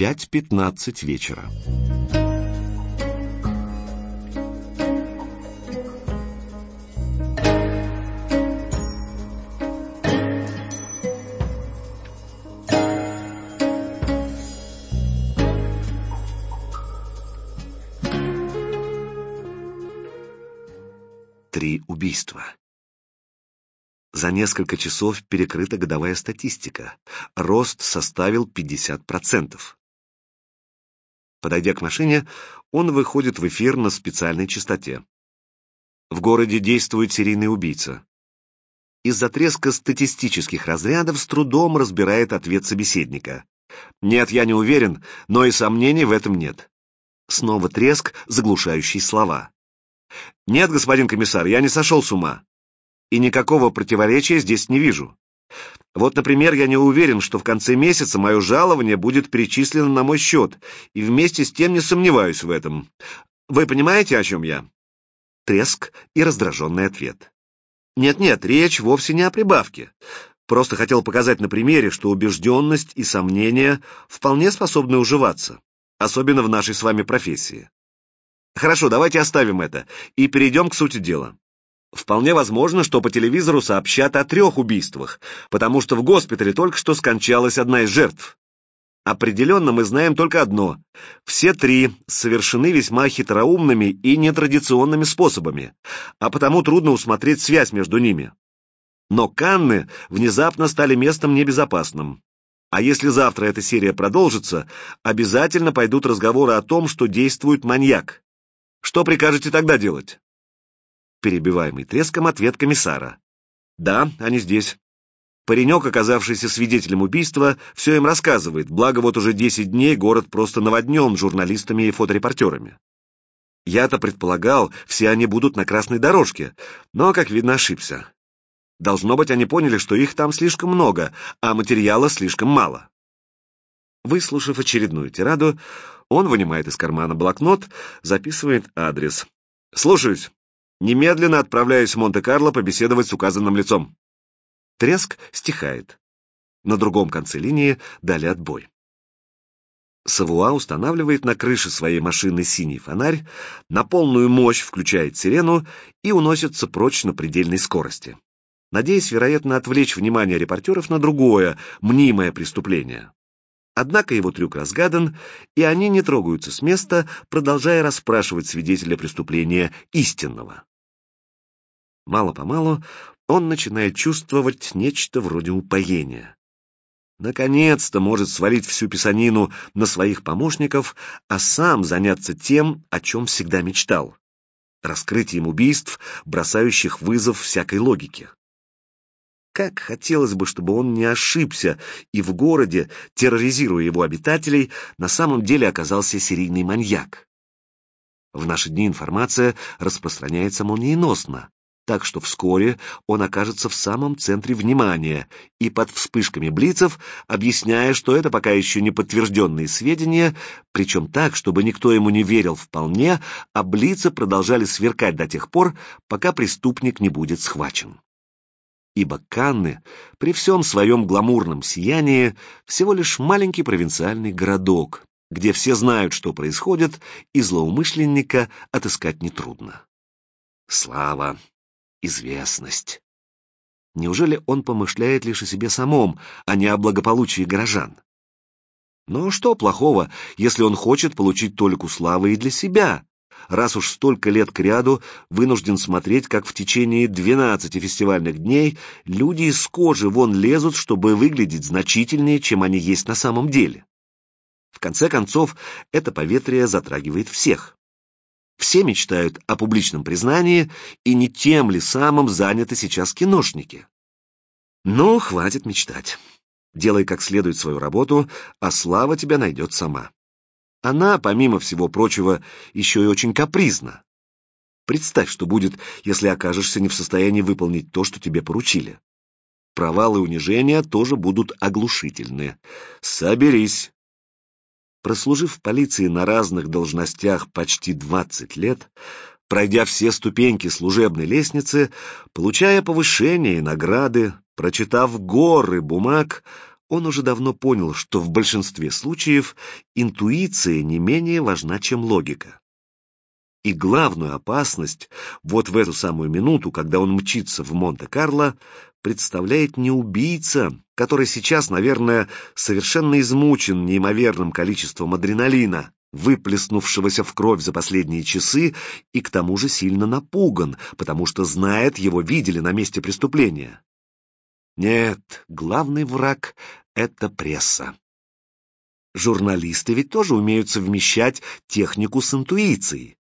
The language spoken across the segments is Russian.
Пять пятнадцать вечера. Три убийства. За несколько часов перекрыта годовая статистика. Рост составил 50%. Подойдя к машине, он выходит в эфир на специальной частоте. В городе действует серийный убийца. Из-за треска статистических разрядов с трудом разбирает ответ собеседника. «Нет, я не уверен, но и сомнений в этом нет». Снова треск, заглушающий слова. «Нет, господин комиссар, я не сошел с ума. И никакого противоречия здесь не вижу. Вот, например, я не уверен, что в конце месяца мое жалование будет перечислено на мой счет, и вместе с тем не сомневаюсь в этом. Вы понимаете, о чем я?» Треск и раздраженный ответ. «Нет-нет, речь вовсе не о прибавке. Просто хотел показать на примере, что убежденность и сомнения вполне способны уживаться, особенно в нашей с вами профессии. Хорошо, давайте оставим это и перейдем к сути дела. Вполне возможно, что по телевизору сообщат о трех убийствах, потому что в госпитале только что скончалась одна из жертв. Определенно мы знаем только одно. Все три совершены весьма хитроумными и нетрадиционными способами, а потому трудно усмотреть связь между ними. Но Канны внезапно стали местом небезопасным. А если завтра эта серия продолжится, обязательно пойдут разговоры о том, что действует маньяк. Что прикажете тогда делать? Перебиваемый треском ответ комиссара. Да, они здесь. Паренек, оказавшийся свидетелем убийства, все им рассказывает, благо вот уже 10 дней город просто наводнен журналистами и фоторепортерами. Я-то предполагал, все они будут на красной дорожке, но, как видно, ошибся. Должно быть, они поняли, что их там слишком много, а материала слишком мало. Выслушав очередную тираду, он вынимает из кармана блокнот, записывает адрес. «Слушаюсь. Немедленно отправляюсь в Монте-Карло побеседовать с указанным лицом». Треск стихает. На другом конце линии дали отбой. Савуа устанавливает на крыше своей машины синий фонарь, на полную мощь включает сирену и уносится прочь на предельной скорости, надеясь, вероятно, отвлечь внимание репортеров на другое, мнимое преступление. Однако его трюк разгадан, и они не трогаются с места, продолжая расспрашивать свидетеля преступления истинного. Мало-помалу он начинает чувствовать нечто вроде упоения. Наконец-то может свалить всю писанину на своих помощников, а сам заняться тем, о чем всегда мечтал — раскрытием убийств, бросающих вызов всякой логике. Как хотелось бы, чтобы он не ошибся, и в городе, терроризируя его обитателей, на самом деле оказался серийный маньяк. В наши дни информация распространяется молниеносно, так что вскоре он окажется в самом центре внимания и под вспышками блицев, объясняя, что это пока еще не подтвержденные сведения, причем так, чтобы никто ему не верил вполне, а блицы продолжали сверкать до тех пор, пока преступник не будет схвачен ибо Канны при всем своем гламурном сиянии всего лишь маленький провинциальный городок, где все знают, что происходит, и злоумышленника отыскать нетрудно. Слава, известность. Неужели он помышляет лишь о себе самом, а не о благополучии горожан? Но что плохого, если он хочет получить толику славы и для себя, раз уж столько лет кряду вынужден смотреть, как в течение 12 фестивальных дней люди из кожи вон лезут, чтобы выглядеть значительнее, чем они есть на самом деле. В конце концов, это поветрие затрагивает всех. Все мечтают о публичном признании, и не тем ли самым заняты сейчас киношники. Ну, хватит мечтать. Делай как следует свою работу, а слава тебя найдет сама. Она, помимо всего прочего, еще и очень капризна. Представь, что будет, если окажешься не в состоянии выполнить то, что тебе поручили. Провалы и унижения тоже будут оглушительны. Соберись. Прослужив в полиции на разных должностях почти 20 лет, пройдя все ступеньки служебной лестницы, получая повышения и награды, прочитав горы бумаг, Он уже давно понял, что в большинстве случаев интуиция не менее важна, чем логика. И главную опасность вот в эту самую минуту, когда он мчится в Монте-Карло, представляет не убийца, который сейчас, наверное, совершенно измучен неимоверным количеством адреналина, выплеснувшегося в кровь за последние часы, и к тому же сильно напуган, потому что знает, его видели на месте преступления. Нет, главный враг — это пресса. Журналисты ведь тоже умеют совмещать технику с интуицией.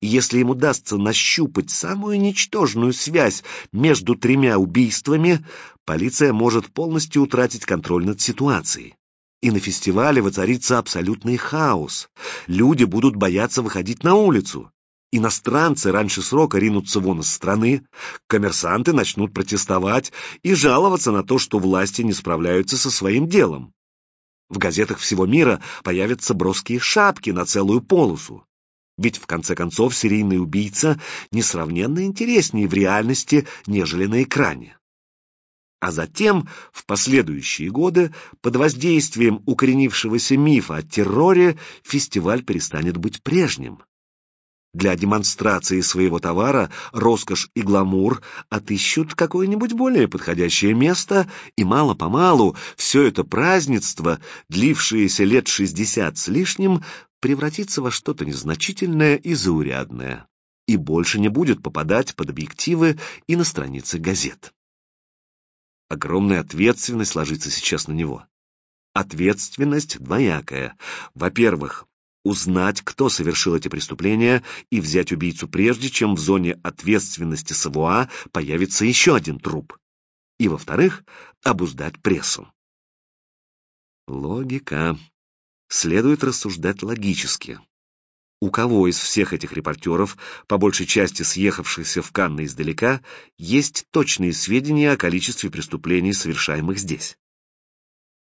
Если им удастся нащупать самую ничтожную связь между тремя убийствами, полиция может полностью утратить контроль над ситуацией и на фестивале воцарится абсолютный хаос. Люди будут бояться выходить на улицу. Иностранцы раньше срока ринутся вон из страны, коммерсанты начнут протестовать и жаловаться на то, что власти не справляются со своим делом. В газетах всего мира появятся броские шапки на целую полосу. Ведь, в конце концов, серийный убийца несравненно интереснее в реальности, нежели на экране. А затем, в последующие годы, под воздействием укоренившегося мифа о терроре, фестиваль перестанет быть прежним. Для демонстрации своего товара роскошь и гламур отыщут какое-нибудь более подходящее место, и мало-помалу все это празднество, длившееся лет шестьдесят с лишним, превратится во что-то незначительное и заурядное, и больше не будет попадать под объективы и на страницы газет. Огромная ответственность ложится сейчас на него. Ответственность двоякая. Во-первых, узнать, кто совершил эти преступления, и взять убийцу прежде, чем в зоне ответственности СВОА появится еще один труп. И, во-вторых, обуздать прессу. Логика. Следует рассуждать логически. У кого из всех этих репортеров, по большей части съехавшихся в Канны издалека, есть точные сведения о количестве преступлений, совершаемых здесь?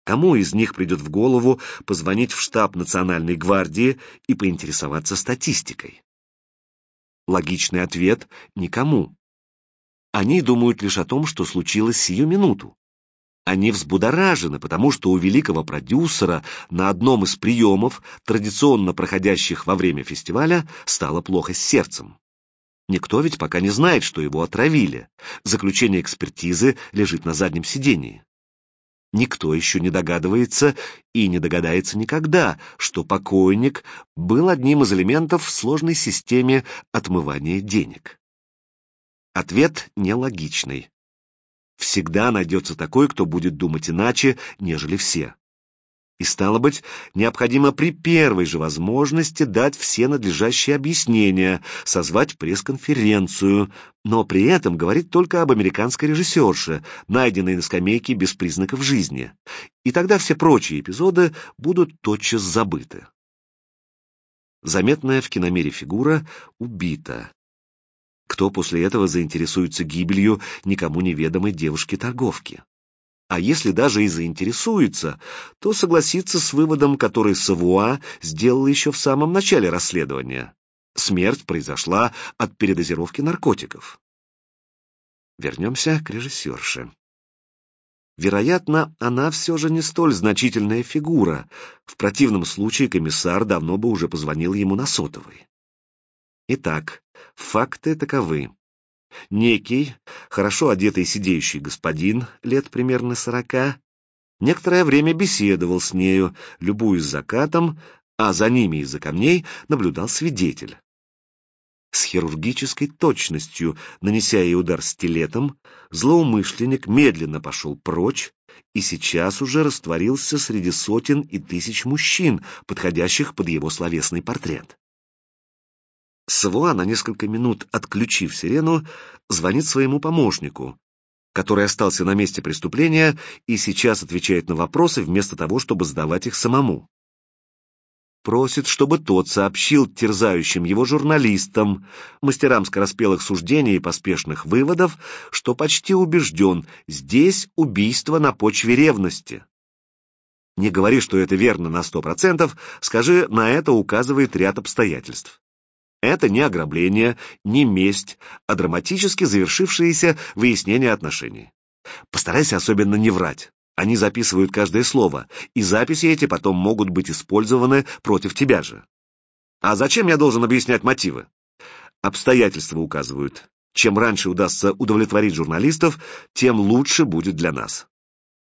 Кому из них придет в голову позвонить в штаб Национальной гвардии и поинтересоваться статистикой? Логичный ответ – никому. Они думают лишь о том, что случилось сию минуту. Они взбудоражены, потому что у великого продюсера на одном из приемов, традиционно проходящих во время фестиваля, стало плохо с сердцем. Никто ведь пока не знает, что его отравили. Заключение экспертизы лежит на заднем сидении. Никто еще не догадывается и не догадается никогда, что покойник был одним из элементов в сложной системе отмывания денег. Ответ нелогичный всегда найдется такой, кто будет думать иначе, нежели все. И стало быть, необходимо при первой же возможности дать все надлежащие объяснения, созвать пресс-конференцию, но при этом говорить только об американской режиссерше, найденной на скамейке без признаков жизни. И тогда все прочие эпизоды будут тотчас забыты. Заметная в киномире фигура убита. Кто после этого заинтересуется гибелью никому неведомой девушки-торговки? А если даже и заинтересуется, то согласится с выводом, который Савуа сделал еще в самом начале расследования. Смерть произошла от передозировки наркотиков. Вернемся к режиссерше. Вероятно, она все же не столь значительная фигура. В противном случае комиссар давно бы уже позвонил ему на сотовый. Итак, факты таковы. Некий, хорошо одетый сидеющий господин, лет примерно сорока, некоторое время беседовал с нею, любуясь закатом, а за ними из-за камней наблюдал свидетель. С хирургической точностью, нанеся ей удар стилетом, злоумышленник медленно пошел прочь и сейчас уже растворился среди сотен и тысяч мужчин, подходящих под его словесный портрет. Свуа на несколько минут, отключив сирену, звонит своему помощнику, который остался на месте преступления и сейчас отвечает на вопросы вместо того, чтобы задавать их самому. Просит, чтобы тот сообщил терзающим его журналистам, мастерам скороспелых суждений и поспешных выводов, что почти убежден, здесь убийство на почве ревности. Не говори, что это верно на сто процентов, скажи, на это указывает ряд обстоятельств. Это не ограбление, не месть, а драматически завершившееся выяснение отношений. Постарайся особенно не врать. Они записывают каждое слово, и записи эти потом могут быть использованы против тебя же. А зачем я должен объяснять мотивы? Обстоятельства указывают. Чем раньше удастся удовлетворить журналистов, тем лучше будет для нас.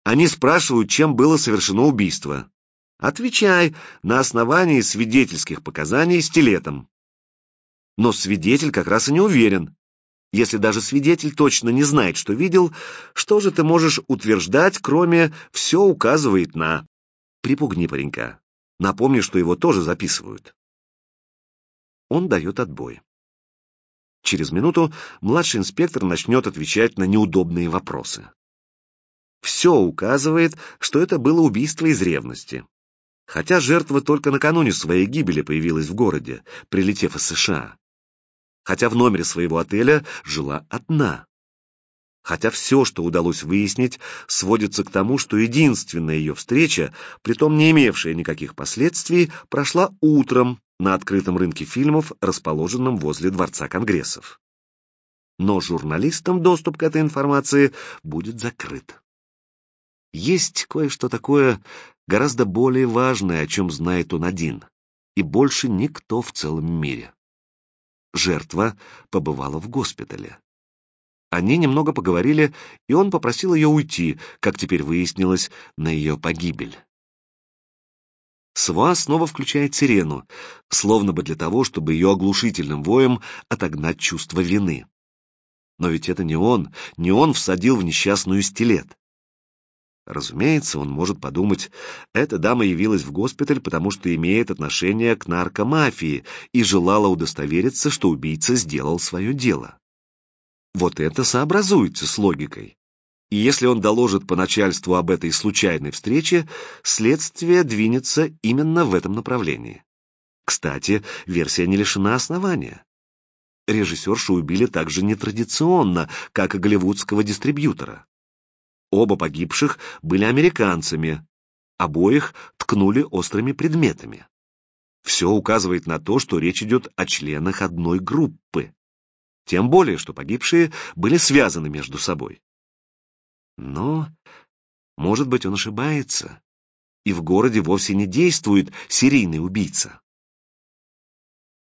Они спрашивают, чем было совершено убийство. Отвечай на основании свидетельских показаний стилетом. Но свидетель как раз и не уверен. Если даже свидетель точно не знает, что видел, что же ты можешь утверждать, кроме «все указывает на»? Припугни паренька. Напомни, что его тоже записывают. Он дает отбой. Через минуту младший инспектор начнет отвечать на неудобные вопросы. Все указывает, что это было убийство из ревности. Хотя жертва только накануне своей гибели появилась в городе, прилетев из США хотя в номере своего отеля жила одна. Хотя все, что удалось выяснить, сводится к тому, что единственная ее встреча, притом не имевшая никаких последствий, прошла утром на открытом рынке фильмов, расположенном возле Дворца Конгрессов. Но журналистам доступ к этой информации будет закрыт. Есть кое-что такое гораздо более важное, о чем знает он один, и больше никто в целом мире. Жертва побывала в госпитале. Они немного поговорили, и он попросил ее уйти, как теперь выяснилось, на ее погибель. Сва снова включает сирену, словно бы для того, чтобы ее оглушительным воем отогнать чувство вины. Но ведь это не он, не он всадил в несчастную стилет. Разумеется, он может подумать, эта дама явилась в госпиталь, потому что имеет отношение к наркомафии и желала удостовериться, что убийца сделал свое дело. Вот это сообразуется с логикой. И если он доложит по начальству об этой случайной встрече, следствие двинется именно в этом направлении. Кстати, версия не лишена основания. Режиссершу убили также нетрадиционно, как и голливудского дистрибьютора. Оба погибших были американцами. Обоих ткнули острыми предметами. Все указывает на то, что речь идет о членах одной группы. Тем более, что погибшие были связаны между собой. Но, может быть, он ошибается, и в городе вовсе не действует серийный убийца.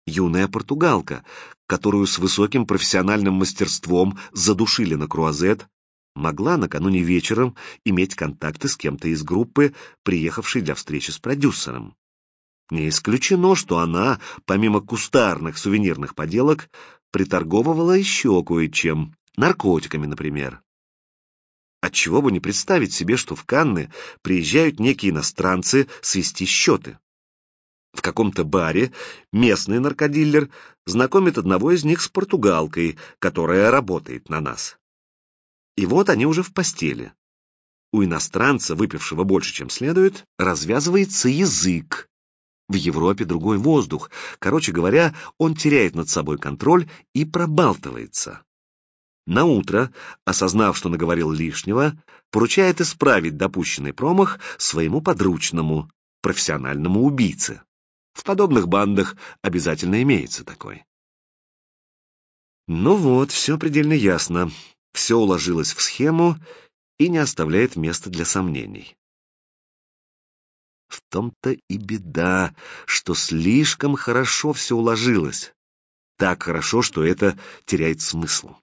Юная португалка, которую с высоким профессиональным мастерством задушили на круазет, могла накануне вечером иметь контакты с кем-то из группы, приехавшей для встречи с продюсером. Не исключено, что она, помимо кустарных сувенирных поделок, приторговывала еще кое-чем, наркотиками, например. Отчего бы не представить себе, что в Канны приезжают некие иностранцы свести счеты. В каком-то баре местный наркодиллер знакомит одного из них с португалкой, которая работает на нас. И вот они уже в постели. У иностранца, выпившего больше, чем следует, развязывается язык. В Европе другой воздух. Короче говоря, он теряет над собой контроль и пробалтывается. На утро, осознав, что наговорил лишнего, поручает исправить допущенный промах своему подручному, профессиональному убийце. В подобных бандах обязательно имеется такой. Ну вот, все предельно ясно все уложилось в схему и не оставляет места для сомнений. В том-то и беда, что слишком хорошо все уложилось. Так хорошо, что это теряет смысл.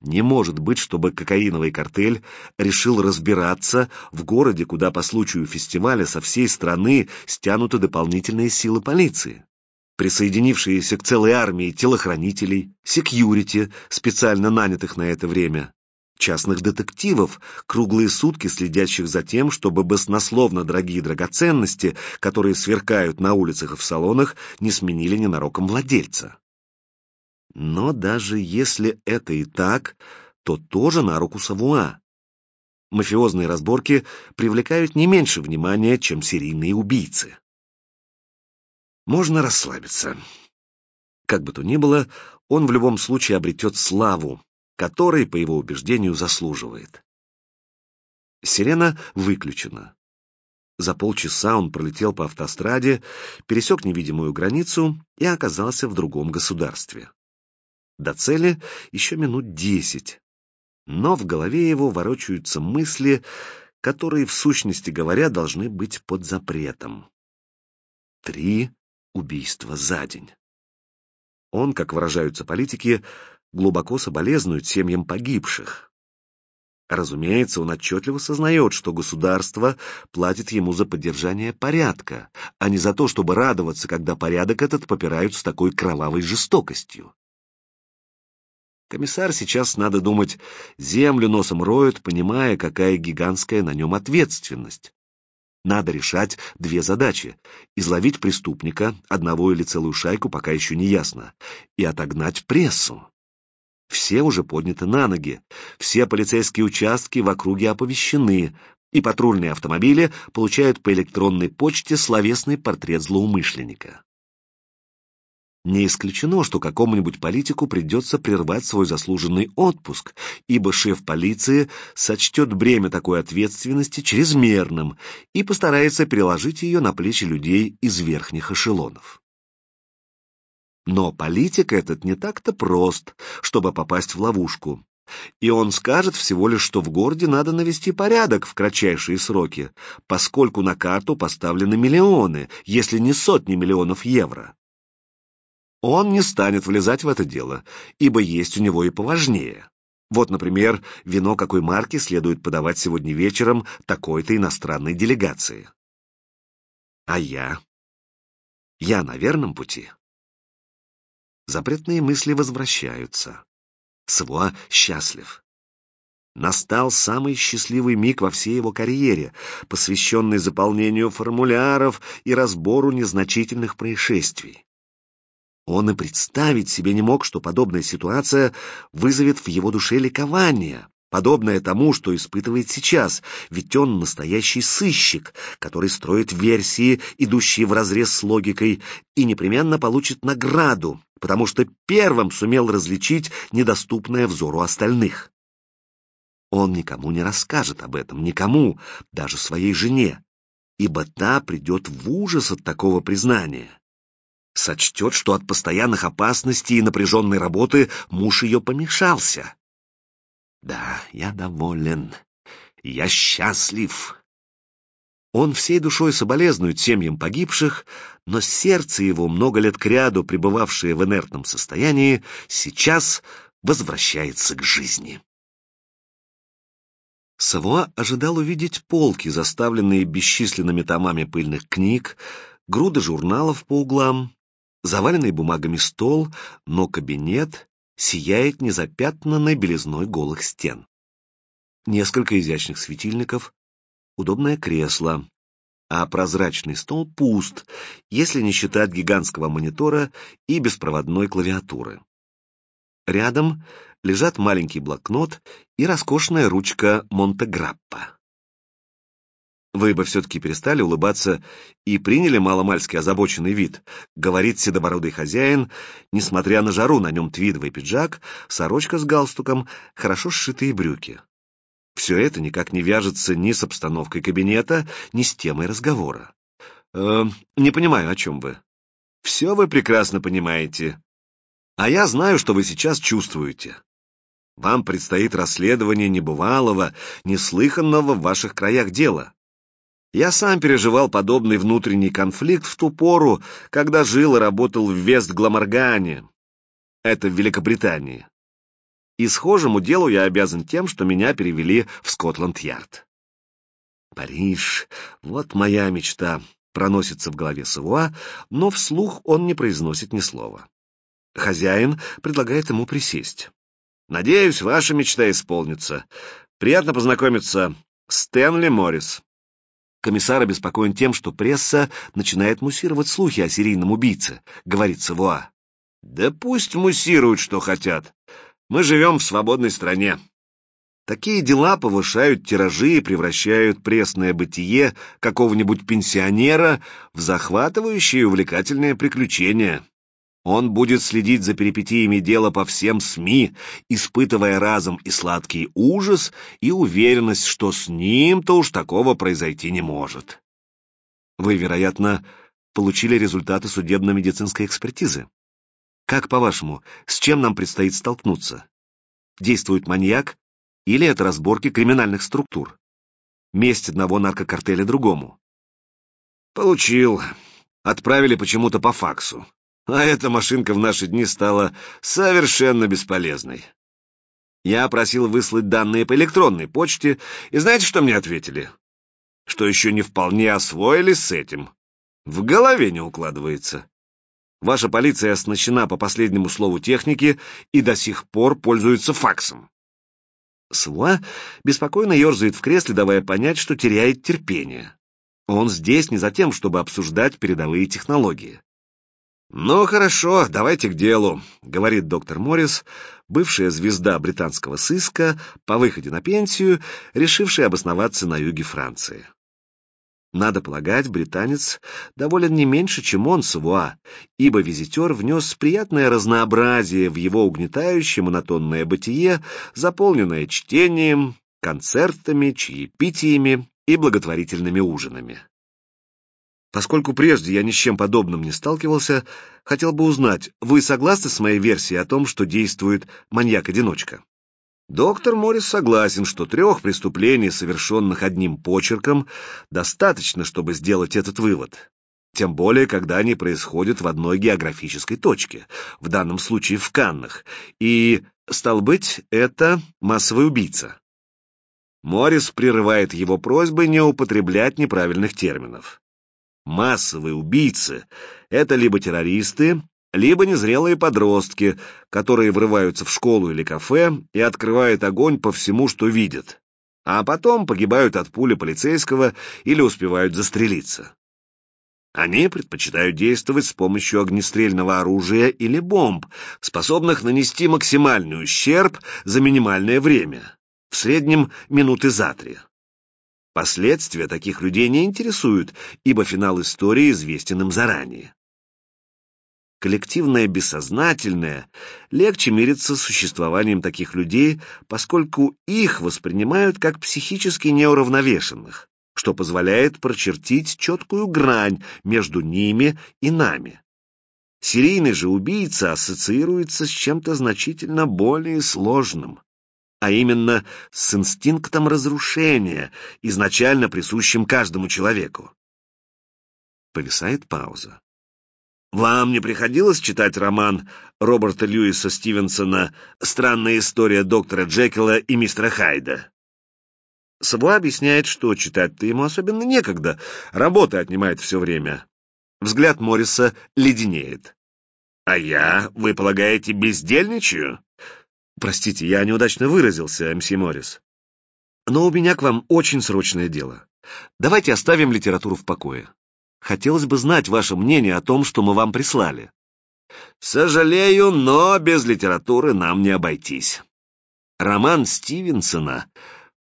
Не может быть, чтобы кокаиновый картель решил разбираться в городе, куда по случаю фестиваля со всей страны стянуты дополнительные силы полиции присоединившиеся к целой армии телохранителей, секьюрити, специально нанятых на это время, частных детективов, круглые сутки следящих за тем, чтобы баснословно дорогие драгоценности, которые сверкают на улицах и в салонах, не сменили ненароком владельца. Но даже если это и так, то тоже на руку Савуа. Мафиозные разборки привлекают не меньше внимания, чем серийные убийцы. Можно расслабиться. Как бы то ни было, он в любом случае обретет славу, которой, по его убеждению, заслуживает. Сирена выключена. За полчаса он пролетел по автостраде, пересек невидимую границу и оказался в другом государстве. До цели еще минут десять. Но в голове его ворочаются мысли, которые, в сущности говоря, должны быть под запретом. Три убийства за день. Он, как выражаются политики, глубоко соболезнует семьям погибших. Разумеется, он отчетливо сознает, что государство платит ему за поддержание порядка, а не за то, чтобы радоваться, когда порядок этот попирают с такой кровавой жестокостью. Комиссар сейчас, надо думать, землю носом роет, понимая, какая гигантская на нем ответственность. Надо решать две задачи — изловить преступника, одного или целую шайку, пока еще не ясно, и отогнать прессу. Все уже подняты на ноги, все полицейские участки в округе оповещены, и патрульные автомобили получают по электронной почте словесный портрет злоумышленника. Не исключено, что какому-нибудь политику придется прервать свой заслуженный отпуск, ибо шеф полиции сочтет бремя такой ответственности чрезмерным и постарается переложить ее на плечи людей из верхних эшелонов. Но политик этот не так-то прост, чтобы попасть в ловушку. И он скажет всего лишь, что в городе надо навести порядок в кратчайшие сроки, поскольку на карту поставлены миллионы, если не сотни миллионов евро. Он не станет влезать в это дело, ибо есть у него и поважнее. Вот, например, вино какой марки следует подавать сегодня вечером такой-то иностранной делегации. А я? Я на верном пути? Запретные мысли возвращаются. Сво счастлив. Настал самый счастливый миг во всей его карьере, посвященный заполнению формуляров и разбору незначительных происшествий. Он и представить себе не мог, что подобная ситуация вызовет в его душе ликование, подобное тому, что испытывает сейчас, ведь он настоящий сыщик, который строит версии, идущие вразрез с логикой, и непременно получит награду, потому что первым сумел различить недоступное взору остальных. Он никому не расскажет об этом, никому, даже своей жене, ибо та придет в ужас от такого признания. Сочтет, что от постоянных опасностей и напряженной работы муж ее помешался. Да, я доволен, я счастлив. Он всей душой соболезнует семьям погибших, но сердце его, много лет кряду пребывавшее в инертном состоянии, сейчас возвращается к жизни. Савуа ожидал увидеть полки, заставленные бесчисленными томами пыльных книг, груды журналов по углам, заваленный бумагами стол, но кабинет сияет незапятнанной белизной голых стен. Несколько изящных светильников, удобное кресло, а прозрачный стол пуст, если не считать гигантского монитора и беспроводной клавиатуры. Рядом лежат маленький блокнот и роскошная ручка Монтеграппа. Вы бы все-таки перестали улыбаться и приняли маломальски озабоченный вид, говорит седобородый хозяин, несмотря на жару, на нем твидовый пиджак, сорочка с галстуком, хорошо сшитые брюки. Все это никак не вяжется ни с обстановкой кабинета, ни с темой разговора. Э, не понимаю, о чем вы. Все вы прекрасно понимаете. А я знаю, что вы сейчас чувствуете. Вам предстоит расследование небывалого, неслыханного в ваших краях дела. Я сам переживал подобный внутренний конфликт в ту пору, когда жил и работал в Вест-Гламоргане. Это в Великобритании. И схожему делу я обязан тем, что меня перевели в Скотланд-Ярд. Париж, вот моя мечта, проносится в голове Савуа, но вслух он не произносит ни слова. Хозяин предлагает ему присесть. «Надеюсь, ваша мечта исполнится. Приятно познакомиться. Стэнли Моррис». Комиссар обеспокоен тем, что пресса начинает муссировать слухи о серийном убийце, говорит Савуа. «Да пусть муссируют, что хотят. Мы живем в свободной стране. Такие дела повышают тиражи и превращают пресное бытие какого-нибудь пенсионера в захватывающее и увлекательное приключение. Он будет следить за перипетиями дела по всем СМИ, испытывая разом и сладкий ужас, и уверенность, что с ним-то уж такого произойти не может. Вы, вероятно, получили результаты судебно-медицинской экспертизы. Как, по-вашему, с чем нам предстоит столкнуться? Действует маньяк или это разборки криминальных структур? месть одного наркокартеля другому. Получил. Отправили почему-то по факсу. А эта машинка в наши дни стала совершенно бесполезной. Я просил выслать данные по электронной почте, и знаете, что мне ответили? Что еще не вполне освоились с этим. В голове не укладывается. Ваша полиция оснащена по последнему слову техники и до сих пор пользуется факсом. Сва беспокойно ерзает в кресле, давая понять, что теряет терпение. Он здесь не за тем, чтобы обсуждать передовые технологии. «Ну, хорошо, давайте к делу», — говорит доктор Моррис, бывшая звезда британского сыска, по выходе на пенсию, решившая обосноваться на юге Франции. Надо полагать, британец доволен не меньше, чем он, Савуа, ибо визитер внес приятное разнообразие в его угнетающее монотонное бытие, заполненное чтением, концертами, чаепитиями и благотворительными ужинами. Поскольку прежде я ни с чем подобным не сталкивался, хотел бы узнать, вы согласны с моей версией о том, что действует маньяк-одиночка? Доктор Моррис согласен, что трех преступлений, совершенных одним почерком, достаточно, чтобы сделать этот вывод. Тем более, когда они происходят в одной географической точке, в данном случае в Каннах, и, стал быть, это массовый убийца. Моррис прерывает его просьбы не употреблять неправильных терминов. Массовые убийцы — это либо террористы, либо незрелые подростки, которые врываются в школу или кафе и открывают огонь по всему, что видят, а потом погибают от пули полицейского или успевают застрелиться. Они предпочитают действовать с помощью огнестрельного оружия или бомб, способных нанести максимальный ущерб за минимальное время, в среднем минуты за три. Последствия таких людей не интересуют, ибо финал истории известен им заранее коллективное бессознательное, легче мириться с существованием таких людей, поскольку их воспринимают как психически неуравновешенных, что позволяет прочертить четкую грань между ними и нами. Серийный же убийца ассоциируется с чем-то значительно более сложным, а именно с инстинктом разрушения, изначально присущим каждому человеку. Повисает пауза. Вам не приходилось читать роман Роберта Льюиса Стивенсона «Странная история доктора Джекила и мистера Хайда»? Сабуа объясняет, что читать-то ему особенно некогда, работа отнимает все время. Взгляд Морриса леденеет. «А я, вы полагаете, бездельничаю?» «Простите, я неудачно выразился, МС Моррис. Но у меня к вам очень срочное дело. Давайте оставим литературу в покое. Хотелось бы знать ваше мнение о том, что мы вам прислали. Сожалею, но без литературы нам не обойтись. Роман Стивенсона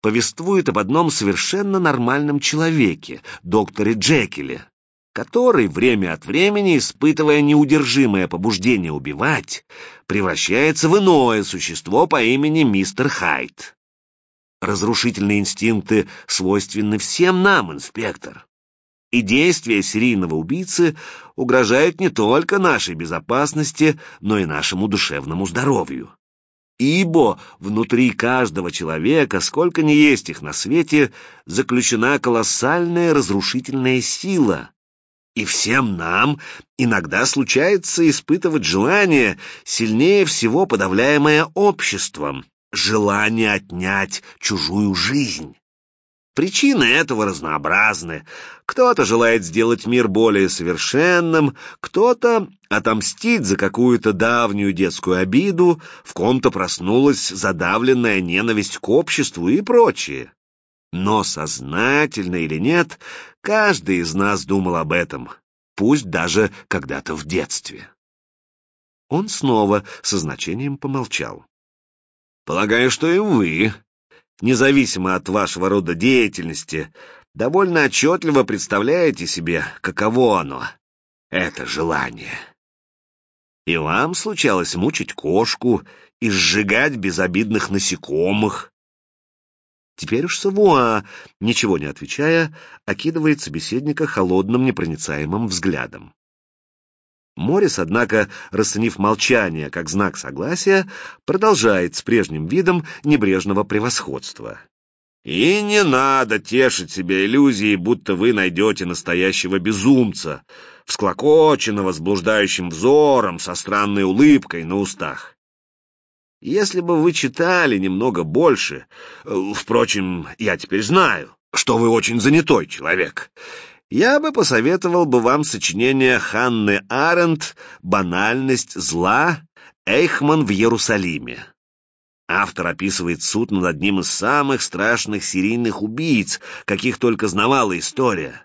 повествует об одном совершенно нормальном человеке, докторе Джекиле, который время от времени, испытывая неудержимое побуждение убивать, превращается в иное существо по имени мистер Хайт. Разрушительные инстинкты свойственны всем нам, инспектор и действия серийного убийцы угрожают не только нашей безопасности, но и нашему душевному здоровью. Ибо внутри каждого человека, сколько ни есть их на свете, заключена колоссальная разрушительная сила. И всем нам иногда случается испытывать желание, сильнее всего подавляемое обществом, желание отнять чужую жизнь. Причины этого разнообразны. Кто-то желает сделать мир более совершенным, кто-то отомстить за какую-то давнюю детскую обиду, в ком-то проснулась задавленная ненависть к обществу и прочее. Но сознательно или нет, каждый из нас думал об этом, пусть даже когда-то в детстве. Он снова со значением помолчал. «Полагаю, что и вы независимо от вашего рода деятельности, довольно отчетливо представляете себе, каково оно, это желание. И вам случалось мучить кошку и сжигать безобидных насекомых. Теперь уж Савуа, ничего не отвечая, окидывает собеседника холодным непроницаемым взглядом. Морис, однако, расценив молчание как знак согласия, продолжает с прежним видом небрежного превосходства. И не надо тешить себя иллюзией, будто вы найдете настоящего безумца, всклокоченного, с блуждающим взором, со странной улыбкой на устах. Если бы вы читали немного больше... Э, впрочем, я теперь знаю, что вы очень занятой человек. Я бы посоветовал бы вам сочинение Ханны Аренд «Банальность зла. Эйхман в Иерусалиме». Автор описывает суд над одним из самых страшных серийных убийц, каких только знавала история.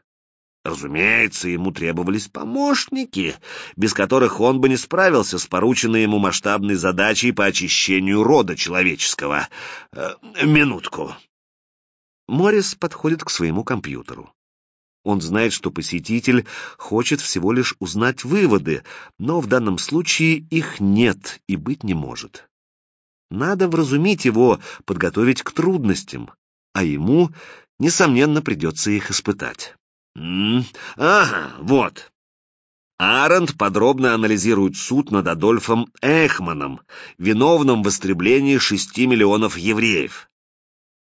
Разумеется, ему требовались помощники, без которых он бы не справился с порученной ему масштабной задачей по очищению рода человеческого. Э, минутку. Моррис подходит к своему компьютеру. Он знает, что посетитель хочет всего лишь узнать выводы, но в данном случае их нет и быть не может. Надо вразумить его, подготовить к трудностям, а ему, несомненно, придется их испытать. Ага, вот. Арендт подробно анализирует суд над Адольфом Эхманом, виновным в истреблении шести миллионов евреев.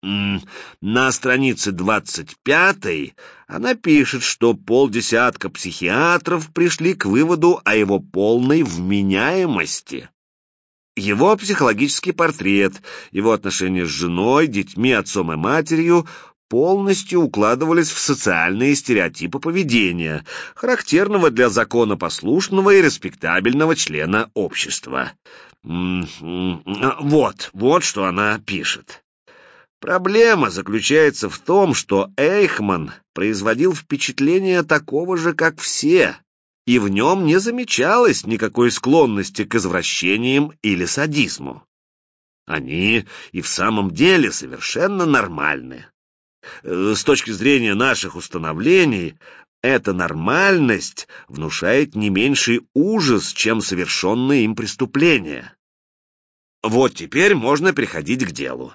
На странице 25 она пишет, что полдесятка психиатров пришли к выводу о его полной вменяемости. Его психологический портрет, его отношения с женой, детьми, отцом и матерью полностью укладывались в социальные стереотипы поведения, характерного для законопослушного и респектабельного члена общества. Вот, вот что она пишет. Проблема заключается в том, что Эйхман производил впечатление такого же, как все, и в нем не замечалось никакой склонности к извращениям или садизму. Они и в самом деле совершенно нормальны. Э, с точки зрения наших установлений, эта нормальность внушает не меньший ужас, чем совершенные им преступления. Вот теперь можно переходить к делу.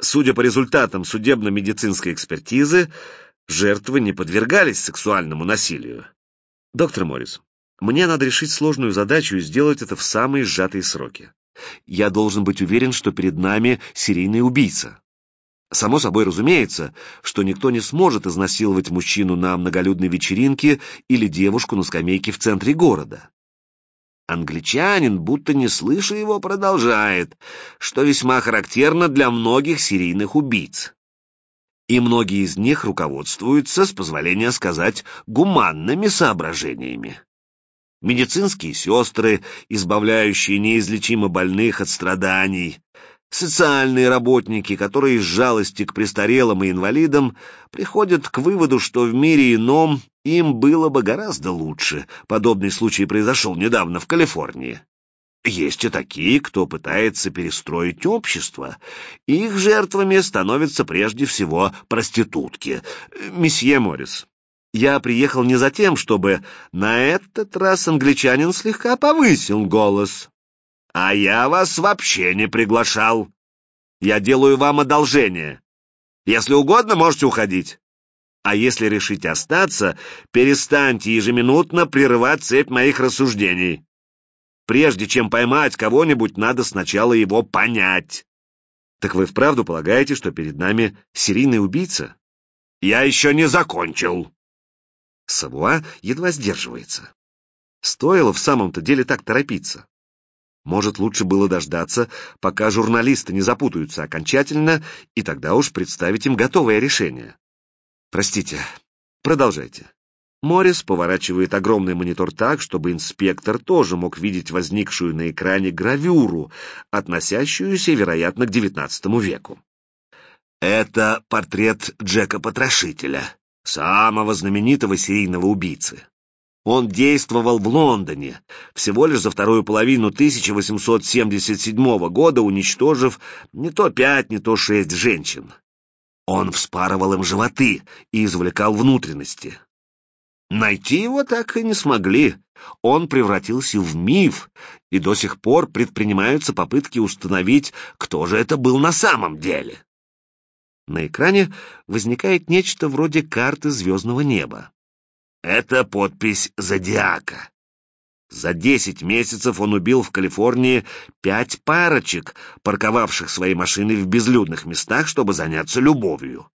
Судя по результатам судебно-медицинской экспертизы, жертвы не подвергались сексуальному насилию. Доктор Моррис, мне надо решить сложную задачу и сделать это в самые сжатые сроки. Я должен быть уверен, что перед нами серийный убийца. Само собой разумеется, что никто не сможет изнасиловать мужчину на многолюдной вечеринке или девушку на скамейке в центре города. Англичанин, будто не слыша его, продолжает, что весьма характерно для многих серийных убийц и многие из них руководствуются, с позволения сказать, гуманными соображениями. Медицинские сестры, избавляющие неизлечимо больных от страданий, социальные работники, которые из жалости к престарелым и инвалидам приходят к выводу, что в мире ином им было бы гораздо лучше. Подобный случай произошел недавно в Калифорнии. Есть и такие, кто пытается перестроить общество. Их жертвами становятся прежде всего проститутки. Месье Моррис, я приехал не за тем, чтобы на этот раз англичанин слегка повысил голос. А я вас вообще не приглашал. Я делаю вам одолжение. Если угодно, можете уходить. А если решите остаться, перестаньте ежеминутно прерывать цепь моих рассуждений. Прежде чем поймать кого-нибудь, надо сначала его понять. Так вы вправду полагаете, что перед нами серийный убийца? Я еще не закончил. Савуа едва сдерживается. Стоило в самом-то деле так торопиться. Может, лучше было дождаться, пока журналисты не запутаются окончательно, и тогда уж представить им готовое решение. Простите, продолжайте. Моррис поворачивает огромный монитор так, чтобы инспектор тоже мог видеть возникшую на экране гравюру, относящуюся, вероятно, к XIX веку. Это портрет Джека Потрошителя, самого знаменитого серийного убийцы. Он действовал в Лондоне, всего лишь за вторую половину 1877 года уничтожив не то пять, не то шесть женщин. Он вспарывал им животы и извлекал внутренности. Найти его так и не смогли. Он превратился в миф, и до сих пор предпринимаются попытки установить, кто же это был на самом деле. На экране возникает нечто вроде карты звездного неба. Это подпись зодиака. За десять месяцев он убил в Калифорнии пять парочек, парковавших свои машины в безлюдных местах, чтобы заняться любовью.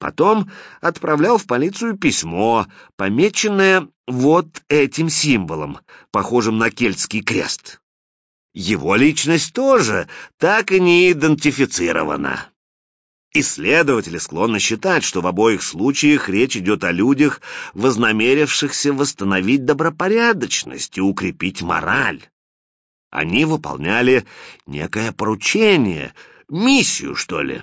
Потом отправлял в полицию письмо, помеченное вот этим символом, похожим на кельтский крест. Его личность тоже так и не идентифицирована. Исследователи склонны считать, что в обоих случаях речь идет о людях, вознамерившихся восстановить добропорядочность и укрепить мораль. Они выполняли некое поручение, миссию, что ли.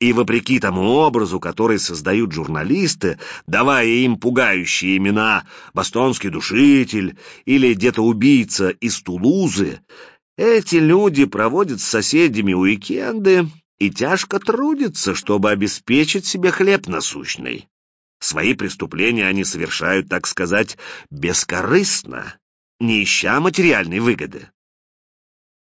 И вопреки тому образу, который создают журналисты, давая им пугающие имена «Бостонский душитель» или где-то убийца из Тулузы», эти люди проводят с соседями уикенды и тяжко трудятся, чтобы обеспечить себе хлеб насущный. Свои преступления они совершают, так сказать, бескорыстно, не ища материальной выгоды.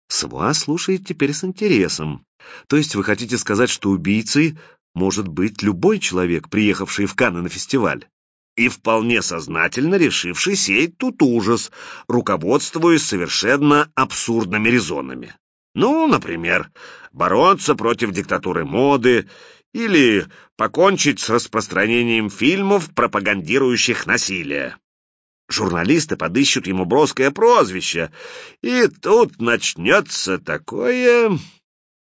Свуа слушает теперь с интересом. То есть вы хотите сказать, что убийцей может быть любой человек, приехавший в Канны на фестиваль? И вполне сознательно решивший сеять тут ужас, руководствуясь совершенно абсурдными резонами. Ну, например, бороться против диктатуры моды или покончить с распространением фильмов, пропагандирующих насилие. Журналисты подыщут ему броское прозвище, и тут начнется такое...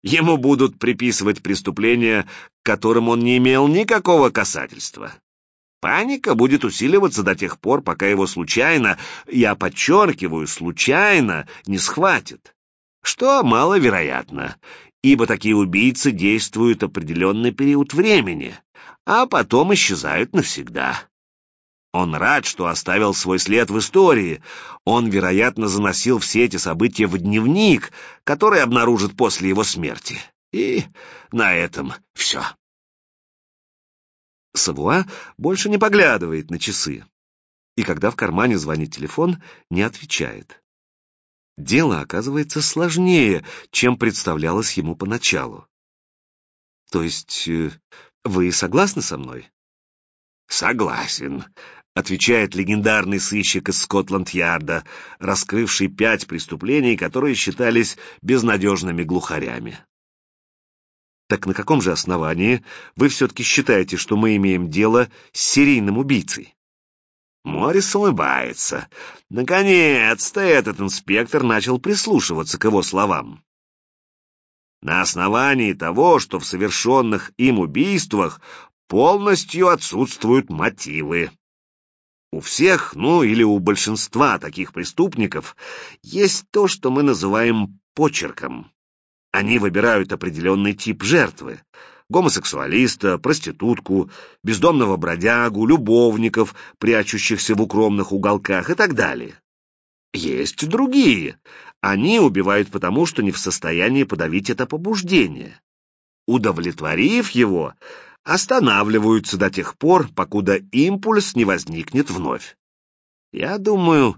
Ему будут приписывать преступления, к которым он не имел никакого касательства. Паника будет усиливаться до тех пор, пока его случайно, я подчеркиваю, случайно не схватят что маловероятно, ибо такие убийцы действуют определенный период времени, а потом исчезают навсегда. Он рад, что оставил свой след в истории. Он, вероятно, заносил все эти события в дневник, который обнаружит после его смерти. И на этом все. Савуа больше не поглядывает на часы. И когда в кармане звонит телефон, не отвечает. Дело оказывается сложнее, чем представлялось ему поначалу. То есть э, вы согласны со мной? Согласен, отвечает легендарный сыщик из Скотланд-Ярда, раскрывший пять преступлений, которые считались безнадежными глухарями. Так на каком же основании вы все-таки считаете, что мы имеем дело с серийным убийцей? Морис улыбается. Наконец-то этот инспектор начал прислушиваться к его словам. На основании того, что в совершенных им убийствах полностью отсутствуют мотивы. У всех, ну или у большинства таких преступников, есть то, что мы называем почерком. Они выбирают определенный тип жертвы, гомосексуалиста, проститутку, бездомного бродягу, любовников, прячущихся в укромных уголках и так далее. Есть другие. Они убивают потому, что не в состоянии подавить это побуждение. Удовлетворив его, останавливаются до тех пор, покуда импульс не возникнет вновь. Я думаю,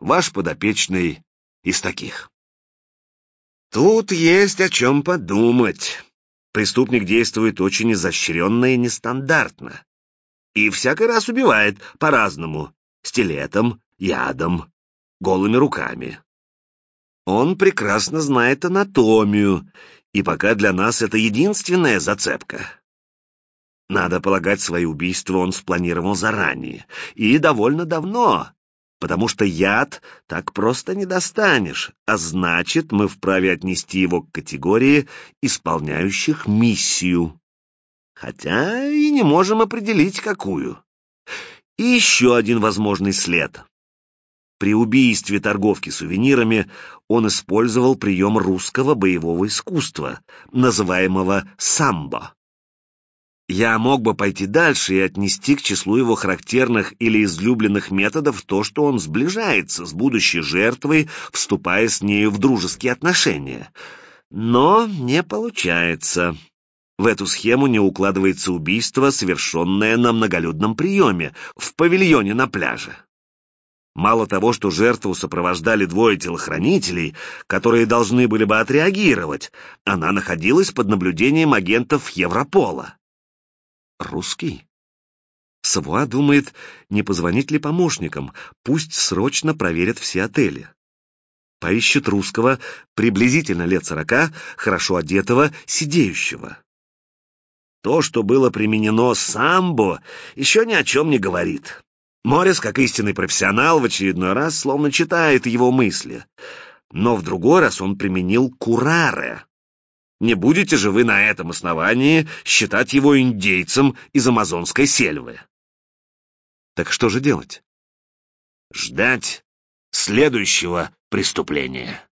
ваш подопечный из таких. Тут есть о чем подумать. Преступник действует очень изощренно и нестандартно. И всякий раз убивает по-разному, стилетом, ядом, голыми руками. Он прекрасно знает анатомию, и пока для нас это единственная зацепка. Надо полагать, свои убийства он спланировал заранее, и довольно давно, потому что яд так просто не достанешь, а значит, мы вправе отнести его к категории исполняющих миссию. Хотя и не можем определить, какую. И еще один возможный след. При убийстве торговки сувенирами он использовал прием русского боевого искусства, называемого самбо. Я мог бы пойти дальше и отнести к числу его характерных или излюбленных методов то, что он сближается с будущей жертвой, вступая с нею в дружеские отношения. Но не получается. В эту схему не укладывается убийство, совершенное на многолюдном приеме, в павильоне на пляже. Мало того, что жертву сопровождали двое телохранителей, которые должны были бы отреагировать, она находилась под наблюдением агентов Европола. Русский? Савуа думает, не позвонить ли помощникам, пусть срочно проверят все отели. Поищет русского, приблизительно лет сорока, хорошо одетого, сидеющего. То, что было применено самбо, еще ни о чем не говорит. Морис, как истинный профессионал, в очередной раз словно читает его мысли. Но в другой раз он применил кураре. Не будете же вы на этом основании считать его индейцем из амазонской сельвы? Так что же делать? Ждать следующего преступления.